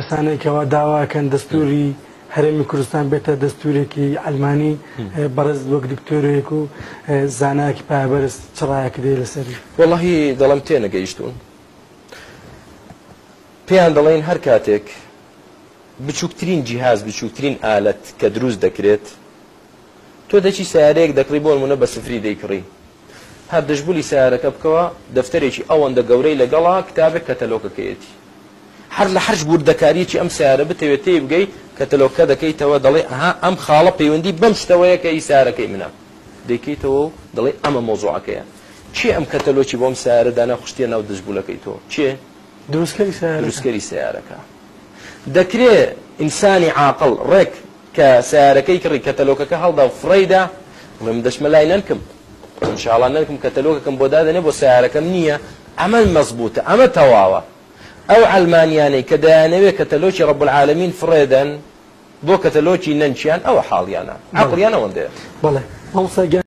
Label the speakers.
Speaker 1: کەسانێکەوە داواکەن دەستوری هەرێمی کوردستان بێتە دەستورێکی ئەلمانی بەرز وەک دکتۆرێک و زانایکی پابەرز چڕایەک دێ لەسەری
Speaker 2: وەڵی دەڵم تێنە گەیشتون پێیان دەڵێن هەر کاتێک بچووکترین جیهاز بچووکترین ئالەت کە دروست دەکرێت تۆ دەچی سیارەیەک دەکڕی بۆ منە بە سفری دەیکڕی هەر دەشبولی سیارەکە بکەوە دەفتەرێکی ئەوەندە گەورەی لەگەڵا کتابێک کەتەلۆکەکەیەتی هەر لە حرج بوردەکاریکی ئەم سیارە بتەوێت تێ بگەی کە تەلۆکە دەکەیتەوە دەڵێ ئەها ئەم خاڵە پەیوەندی بەم شتەوەیە کە ئیسارەکەی منە دەکەیتەوە دەڵێ ئەمە مۆزوعەکەیە چی ئەم کەتەلۆکی بۆم سیارە دانەخشتێ ناو دژبوولەکەی تۆ چێ
Speaker 1: دروستکەری
Speaker 2: سیارەکە دەکرێت ئینسانی عاقل ڕێک کە سیارەکەی کڕی کەتەلۆکەکە هەڵدا فڕیدا من دەشمە لای نەنکم انشاءڵان نەکم کەتەلۆکەکەم بۆ دادەنێ بۆ سیارەکەم نییە ئەمە مەزبووتە ئەمە تەواوە ئەو ئەلمانیانەی کە دایانەوێت کە تەلۆکی ڕەبولعاالمین فڕێدەن بۆ کە تەلۆکی نەنچیان ئەوە حاڵیانە عقلیان ئەوەندەیە بڵێ هەڵسەگە